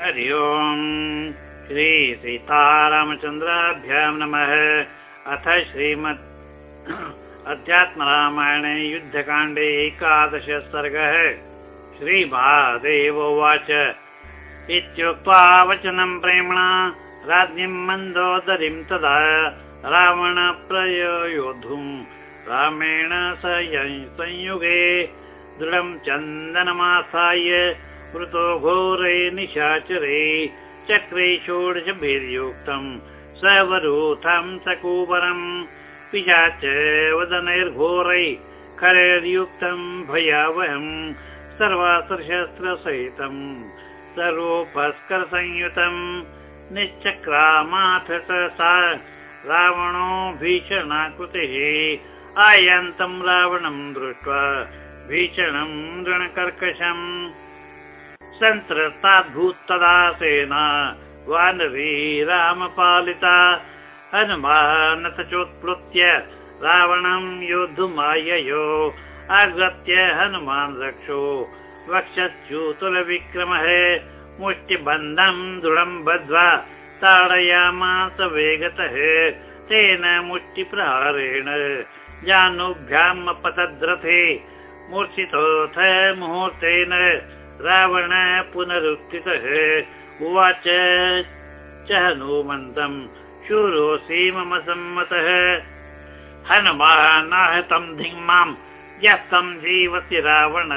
हरि ओम्। श्री सीतारामचन्द्राभ्यां नमः। अथ श्रीमत् अध्यात्मरामायणे युद्धकाण्डे एकादश सर्गः। श्रीमहादेव उवाच। इत्युक्त्वा वचनं प्रेम्णा राज्ञीं मन्दोदरीं तदा रावण प्रयोधुम् रामेण संयुगे दृढं चन्दनमासाय वृतो घोरे निशाचरे चक्रे षोडशभिर्युक्तम् सवरूथं सकुबरम् पिशाच वदनैर्घोरै खरैर्युक्तं भयावहम् सर्वास्त्रशस्त्रसहितम् सर्वोपस्करसंयुतम् निश्चक्रामाथ सा रावणो भीषणाकृतिः आयान्तम् रावणम् दृष्ट्वा भीषणम् ऋणकर्कशम् सन्त्रस्ताद्भूत्तदा सेना वानरी रामपालिता हनुमानथ चोत्प्लुत्य रावणम् योद्धुमाययो आगत्य हनुमान् रक्षो। वक्षश्चूतुलविक्रमः मुष्टिबन्धम् दृढम् बद्ध्वा ताडयामास वेगतः तेन मुष्टिप्रहारेण जानुभ्याम् अपतद्रथे मूर्छितोऽथ मुहूर्तेन रावण पुनरुत्थितः। उवाच च हनुमन्तम् शूरोऽसि मम सम्मतः। हनुमानाहतम् धिङ्माम् यस्तम् जीवति रावण।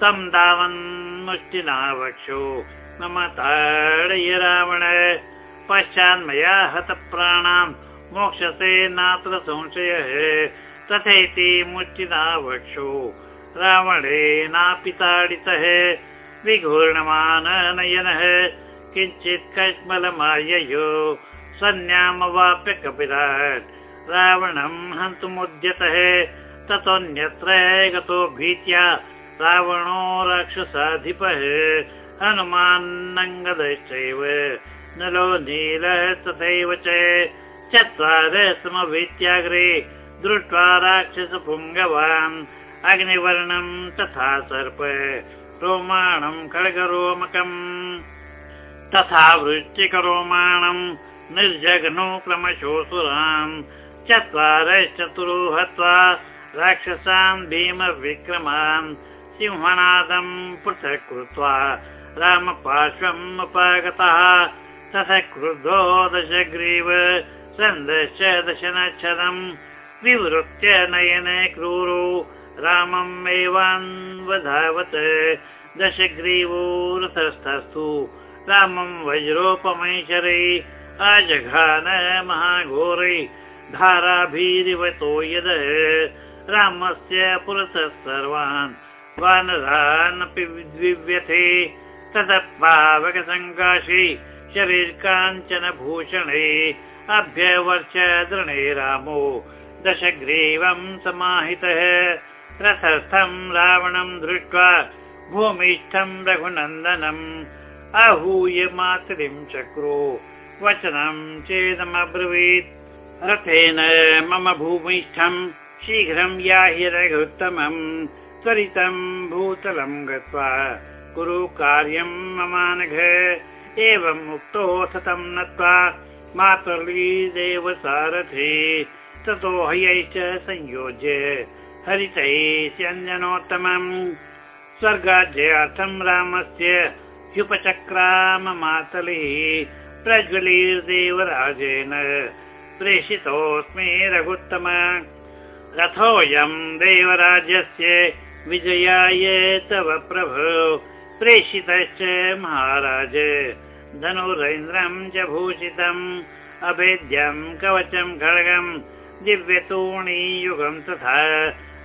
तं दावन्मुष्टिना वक्षो मम ताडय रावण। पश्चान्मया हतप्राणाम् मोक्षसे नात्र संशयः। तथेति मुष्टिना वक्षो रावणेनापि ताडितः विघूर्णमाननयनः किञ्चित् कश्मलमाययो सन्न्यामवाप्य कपिराट् रावणम् हन्तुमुद्यतः ततोऽन्यत्र गतो भीत्या रावणो राक्षसाधिपः हनुमान्नङ्गदश्चैव। नलो नीलः तथैव च चत्वार समभीत्याग्रे दृष्ट्वा राक्षसपुङ्गवान् अग्निवर्णम् तथा सर्प रोमाणम् खड्गरोमकम् तथा वृश्चिकरोमाणम् निर्जघ्नो क्रमशोऽसुरान् चत्वारश्चतुरो हत्वा राक्षसान् भीमविक्रमान् सिंहनादम् पृथक् कृत्वा रामपार्श्वम् उपागतः तथा क्रुद्धो दशग्रीव सन्दश दशनच्छदम् विवृत्य नयने क्रूरो रामम् एवान्वधावत् दशग्रीवो रथस्थस्तु रामम् वज्रोपमैशरै अजघान महाघोरै धाराभिरिवतो यद रामस्य पुरतः सर्वान् वानरानपि विव्यथे ततः पावकसङ्काशे शरीरकाञ्चन भूषणे अभ्यवर्ष दृणे रामो। दशग्रीवम् समाहितः रथस्थम् रावणम् दृष्ट्वा भूमिष्ठम् रघुनन्दनम् आहूय मातरिम् चक्रो। वचनम् चेदमब्रवीत्। रथेन मम भूमिष्ठम् शीघ्रम् याहि रघुत्तमम् त्वरितम् भूतलम् गत्वा। कुरु कार्यम् ममानघ एवम् उक्तो सतम् नत्वा मातुली देव सारथे ततो हयैश्च संयोज्य हरितैः स्यञ्जनोत्तमम्। रामस्य मातलिः प्रज्वलीर्देवराजेन प्रेषितोऽस्मि रघुत्तम। रथोऽयम् देवराज्यस्य विजयाय तव प्रभो प्रेषितश्च महाराज। धनुरेन्द्रम् च भूषितम् अभेद्यम् कवचम् खड्गम् दिव्यतोणीयुगम् तथा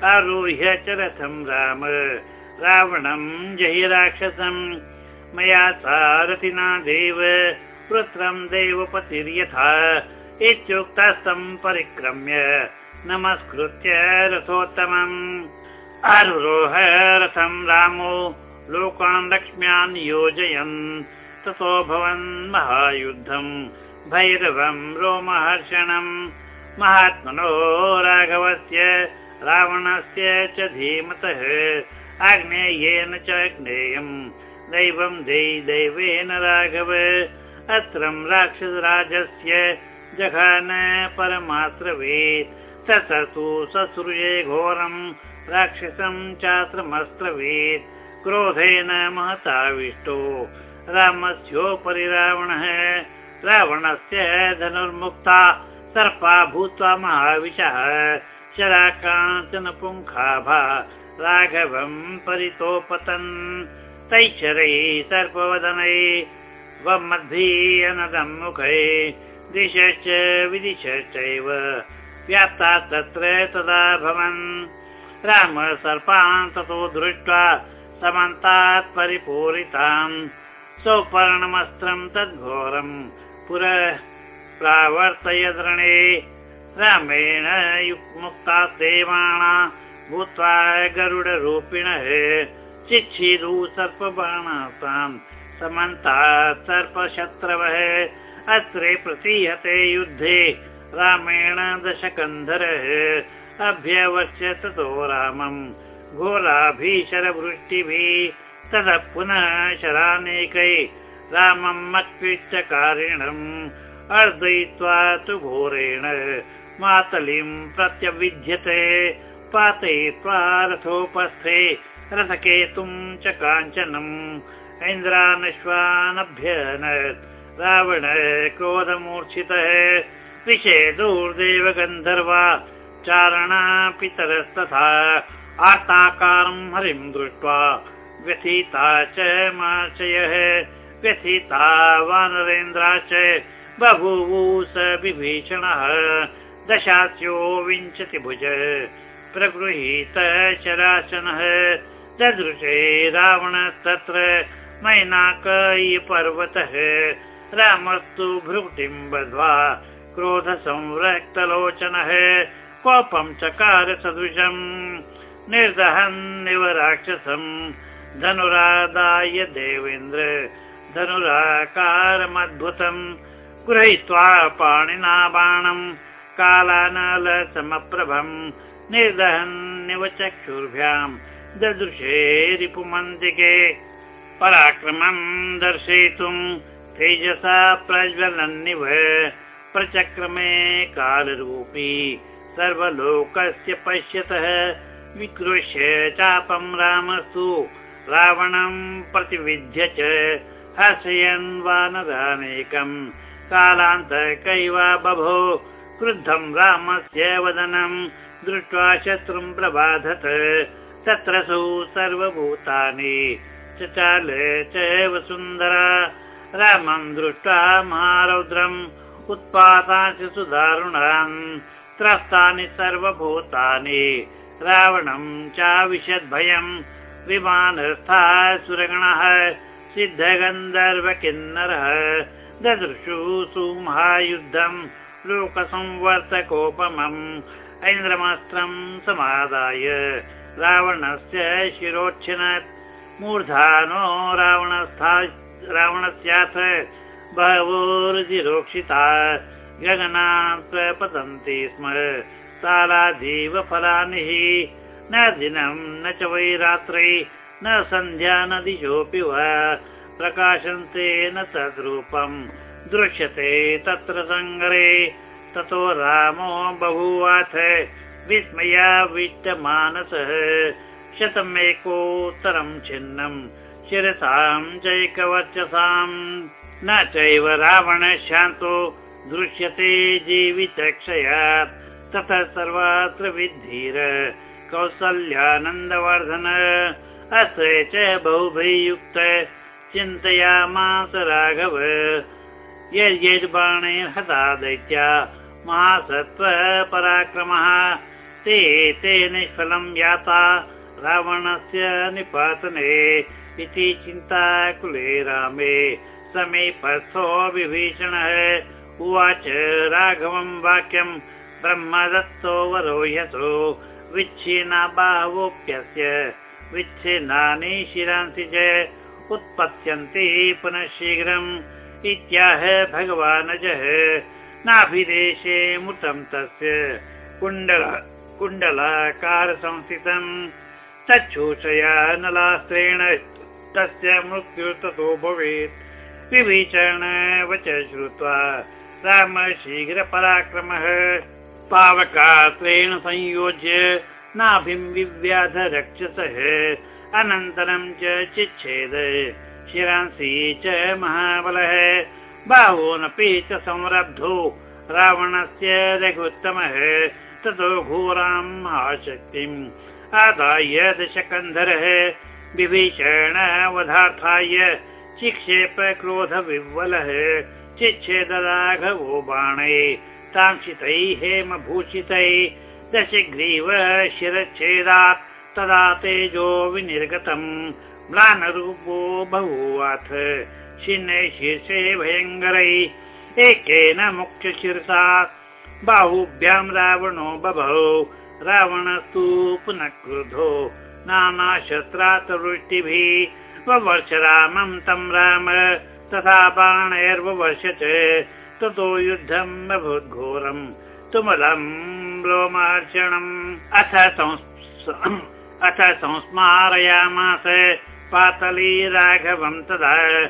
आरुह्य च रथम् राम। रावणम् जहि राक्षसम् मया सारथिना देव। पुत्रम् देवपतिर्यथा। इत्युक्तस्तम् परिक्रम्य। नमस्कृत्य रथोत्तमम्। आरुरोह रथम् रामो। लोकान् लक्ष्म्यान् योजयन्। ततो भवन् महायुद्धम्। भैरवम् रोमहर्षणम्। महात्मनो राघवस्य रावणस्य च धीमतः आग्नेयेन च ज्ञेयम् दैवं देयि दैवेन राघव। अत्रं राक्षसराजस्य जघान परमात्रवेत्। तत्र तु ससृजे घोरं राक्षसं चात्रमस्त्रवेत्। क्रोधेन महताविष्टो रामस्योपरि रावणः। रावणस्य धनुर्मुक्ता सर्पा भूत्वा महाविशः शराकाञ्चन पुङ्खाभा राघवं परितोपतन्। तैश्चरै दिशश्च विदिशश्चैव व्याप्ता तत्र तदा भवन्। राम सर्पान् ततो दृष्ट्वा समन्तात् परिपूरिताम् सौपर्णमस्त्रं तद्घोरम् पुरः प्रावर्तयद्रणे रामेण मुक्ता देवाणा भूत्वा गरुडरूपिणः चिच्छिदु सर्पबाणाताम् समन्तात् सर्पशत्रवः अत्रे प्रतीयते युद्धे रामेण दशकन्धरः अभ्यवश्य ततो रामम् घोराभीषरवृष्टिभिः ततः पुनः शरानेकै। रामम् मत्पिष्टकारिणम् अर्दयित्वा तु घोरेण मातलिम् प्रत्यविद्यते पातयित्वा रथोपस्थे रथकेतुम् च काञ्चनम् इन्द्रानश्वानभ्यन रावण क्रोधमूर्छितः विषे दुर्देव चारणा पितरस्तथा आर्ताकारम् हरिम् दृष्ट्वा व्यथिता च माचयः व्यथिता वानरेन्द्रा च बभूवु स विभीषणः दशास्यो विंशतिभुज प्रगृहीत शरासनः ददृशे रावणस्तत्र मैनाकयपर्वतः रामस्तु भ्रुटिम् बद्ध्वा क्रोधसंरक्तलोचनः। कोपं चकार सदृशम् निर्दहन्निव राक्षसम् धनुरादाय देवेन्द्र। धनुराकारमद्भुतम्। गृहीत्वा पाणिना बाणम् कालानलसमप्रभम् निर्दहन्निव चक्षुर्भ्याम् ददृशे रिपुमन्दिके पराक्रमम् दर्शयितुम् तेजसा प्रज्वलन्निव प्रचक्रमे कालरूपी सर्वलोकस्य पश्यतः विकृष्य चापम् रामस्तु रावणम् प्रतिविध्य च हसयन् वानरानेकम् कालान्तकैव बभो क्रुद्धम् रामस्य वदनम् दृष्ट्वा शत्रुम् प्रबाधत। तत्र सौ सर्वभूतानि चचाल च सुन्दरा। रामम् दृष्ट्वा महारौद्रम् उत्पातानि सुदारुणान् त्रस्तानि सर्वभूतानि। रावणम् चाविशद्भयम् विमानस्था सुरगणः सिद्धगन्धर्वकिन्नरः। ददृशु सुमहायुद्धम् लोकसंवर्तकोपमम् ऐन्द्रमास्त्रम् समादाय। रावणस्य शिरोच्छिनत्। मूर्धानो रावणस्था रावणस्याथ बहवोरुजिरोक्षिता गगनात् पतन्ति स्म। सालाधीव फलानि न दिनं न च वै रात्रै न सन्ध्या न दिशोऽपि वा। प्रकाशन्ते न तद्रूपम् दृश्यते तत्र सङ्गरे। ततो रामो बभूवाथ विस्मयाविष्टमानसः शतमेकोत्तरं छिन्नम् शिरसाम् चैकवर्चसाम् न चैव रावण शान्तो दृश्यते जीवितक्षयात्। ततः सर्वत्र विद्धीर कौसल्यानन्दवर्धन। अस्य च बहुभियुक्त चिन्तयामास राघव यद्यद्बाणे हता दैत्या। महासत्त्व पराक्रमः। ते ते निष्फलं याता रावणस्य निपातने इति चिन्ताकुले रामे। समीपस्थो विभीषणः। उवाच राघवं वाक्यं ब्रह्मदत्तो वरोह्यसो विच्छिन्ना बाहोप्यस्य। विच्छिन्नानि शिरांसि च उत्पत्स्यन्ति पुनः शीघ्रम् इत्याह भगवानजः। नाभिदेशे मुतं तस्य कुण्डल कुण्डलाकार संस्थितम् तच्छोषया नलास्त्रेण तस्य मृत्युस्ततो भवेत्। विभीषण वच श्रुत्वा राम शीघ्रपराक्रमः। पावकात्रेण संयोज्य नाभिं विव्याध रक्षसः अनन्तरं च चिच्छेद शिरांसि च महाबलः। बाहूनपि च संरब्धो। रावणस्य रघुत्तमः। ततो घोराम् आशक्तिम्। आदाय दशकन्धरः। विभीषण वधार्थाय चिक्षेप क्रोध विह्वलः चिच्छेद राघवो बाणे तांसितै हेमभूषितै। दशग्रीव शिरच्छेदात् तदा तेजो विनिर्गतम् म्लानरूपो बहुवाथ शिन्ने शीर्षे भयङ्करै एकेन मुख्यशिरसा बाहुभ्यां रावणो बभौ रावणस्तु पुनः क्रुधो नानाशस्त्रातवृष्टिभिः ववर्ष रामं तं राम तथा बाणैर्ववर्ष च ततो युद्धम् अभूद्घोरम् तुमलम् रोमार्चणम् अथ अथ संस्मारयामास पातली राघवं तदा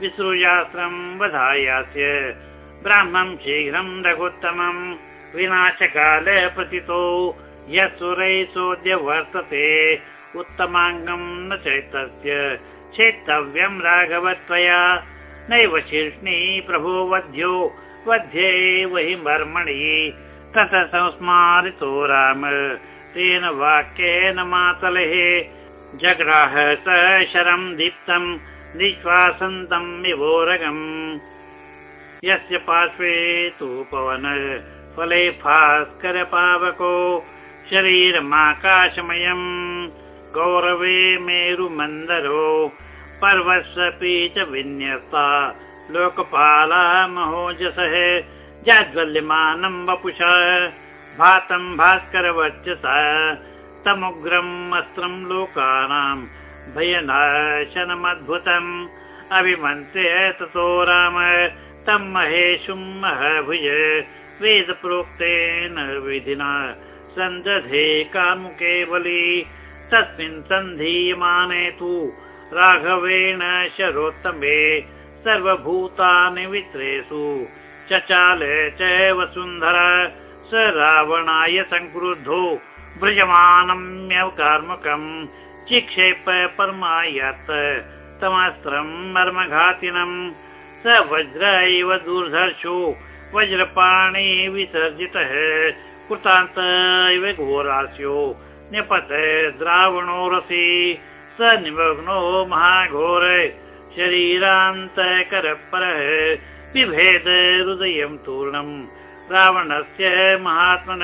विसृजास्त्रम् वधायास्य। ब्राह्मं शीघ्रं रघुत्तमम् विनाशकाल प्रतितो यस्सुरै सोऽद्य वर्तते उत्तमाङ्गम् न चैतस्य। चेत्तव्यम् राघवत्वया नैव शीर्ष्णि प्रभो वध्यो। वध्येव हि मर्मणि। ततः संस्मारितो राम। तेन वाक्येन मातलेः जग्राह स शरम् दीप्तम् निःश्वासन्तम् विभोरगम्। यस्य पार्श्वे तु पवन फले भास्कर पावको शरीरमाकाशमयम्। गौरवे मेरुमन्दरो पर्वस्वपि च विन्यस्ता। लोकपाला महोजसः जाज्वल्यमानम् वपुषा। भातम् भास्करवर्चसा तमुग्रम् अस्त्रम् लोकानाम् भयनाशनमद्भुतम्। अभिमन्त्र्य ततो राम तम् महेशुम् महभुज। वेदप्रोक्तेन विधिना सन्दधे कामुके बली। तस्मिन् सन्धीयमाने तु राघवेण शरोत्तमे सर्वभूतानि वित्रेषु। चचाल च वसुन्धर स रावणाय संक्रुद्धो व्रजमानम्य कार्मुकम् चिक्षेप परमायत् तमस्त्रम् मर्मघातिनम् स वज्र इव दूर्धर्षो वज्रपाणि विसर्जितः कृतान्त इव घोरास्यो न्यपत द्रावणो रसि स निमग्नो महाघोर शरीरान्तकरपरः बिभेद हृदयं तूर्णम् रावणस्य महात्मन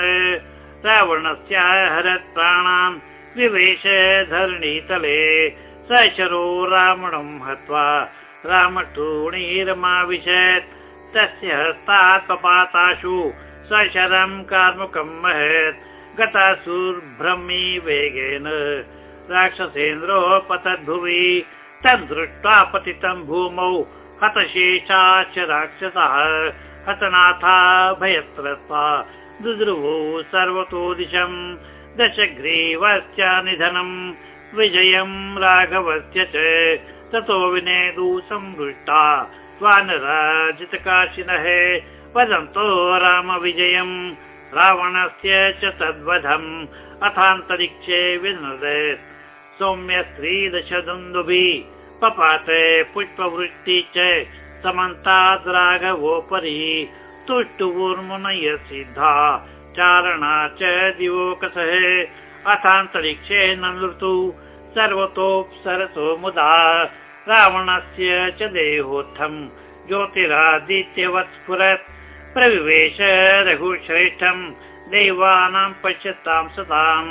रावणस्य हरत् प्राणान् विवेश धरणीतले स शरो रावणं हत्वा रामटूणीरमाविशत् तस्य हस्तात् पपाताशु सशरं कार्मुकं महत्। गतासुर्भ्रमी वेगेन राक्षसेन्द्रो पतद्भुवि। तद् दृष्ट्वा पतितं भूमौ हतशेषाश्च राक्षसः। हतनाथा भयत्रस्ता दुद्रुवो सर्वतो दिशम् दशग्रीवस्य निधनम् विजयम् राघवस्य च। ततो विनेदु संवृष्टा। स्वानराजितकाशिनः वदन्तो रामविजयम्। रावणस्य च तद्वधम्। अथान्तरिक्षे विनदत् सौम्य स्त्रीदशदुन्दुभिः पपात पुष्पवृष्टि च। समन्ताद् राघवोपरि तुष्टुवुर्मुनय सिद्धा चारणा च दिवोकसः अथान्तरिक्षे न ऋतु सर्वतोऽप्सरसो मुदा रावणस्य च देहोत्थम् ज्योतिरादित्यवत् स्फुरत् प्रविवेश रघुश्रेष्ठम् देवानां पश्यतां सताम्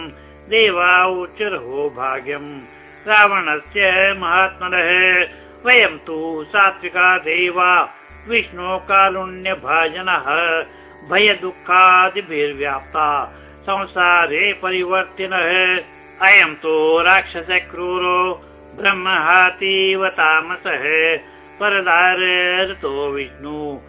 देवाचुरहो भाग्यम् रावणस्य महात्मनः वयं तु सात्विका देवा विष्णो कारुण्यभाजनः भयदुःखादिभिर्व्याप्ता संसारे परिवर्तिनः। अयं तु राक्षस क्रूरो ब्रह्महातीव तामसः। परदारतो विष्णु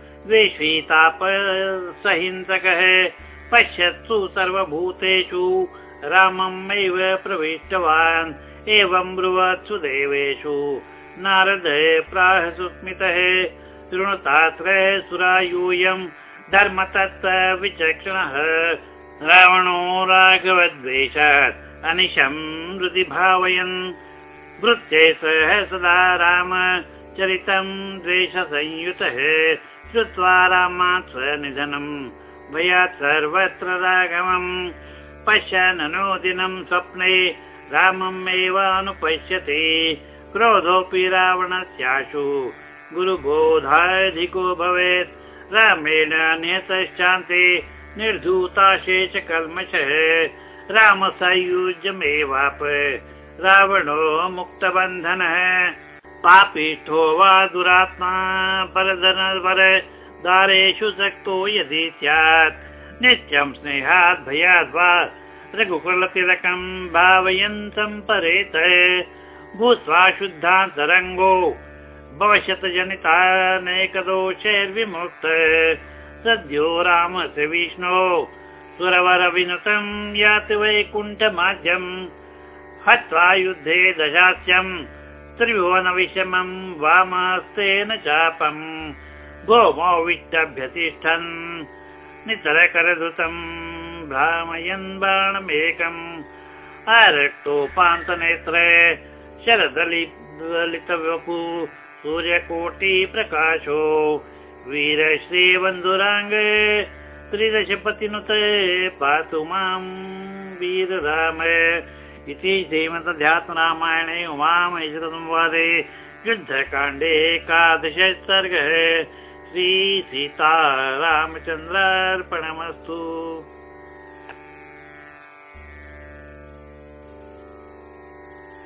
सहिंसकः पश्यत्सु सर्वभूतेषु रामम् एव प्रविष्टवान्। एवं ब्रुवत्सु देवेषु। नारद प्राह सुस्मितः शृणुतात्र सुरायूयम् धर्मतत्त्व विचक्षणः। रावणो राघवद्वेषात् अनिशं हृदि भावयन्। वृत्ते सह सदा राम चरितं द्वेषसंयुतः। श्रुत्वा रामात् स्वनिधनम् भयात् सर्वत्र राघवम्। पश्यन् अनुदिनं स्वप्ने रामम् एव अनुपश्यति। क्रोधोऽपि रावणस्याशु गुरुबोधाधिको भवेत्। रामेण निहतश्चान्ते निर्धूताशेष कल्मषः रामसायुज्यमेवाप रावणो मुक्तबन्धनः। पापिष्ठो वा दुरात्मा परधनवर दारेषु सक्तो यदि स्यात्। नित्यं स्नेहात् भयाद् वा रघुकुलतिलकम् भावयन् सम्परेत। भूत्वा शुद्धान्तरङ्गो भविष्यत् जनितानेकदोषैर्विमुक्त सद्यो रामस्य विष्णो। सुरवर विनुतं याति वैकुण्ठमाद्यम् हत्वा युद्धे दशास्यम्। त्रिभुवन विषमम् वामस्तेन चापम्। गोमो विष्टभ्यतिष्ठन् नितरकरधृतम् भ्रामयन् बाणमेकम्। आरक्तोपान्तनेत्रे शरदलितवपु सूर्यकोटिप्रकाशो वीरश्रीबन्धुराङ्ग त्रिदशपतिनुत पातु मां वीरराम इति श्रीमदध्यात्मरामायणे उमामहेश्वरसंवादे युद्धकाण्डे एकादश सर्गः श्रीसीतारामचन्द्रार्पणमस्तु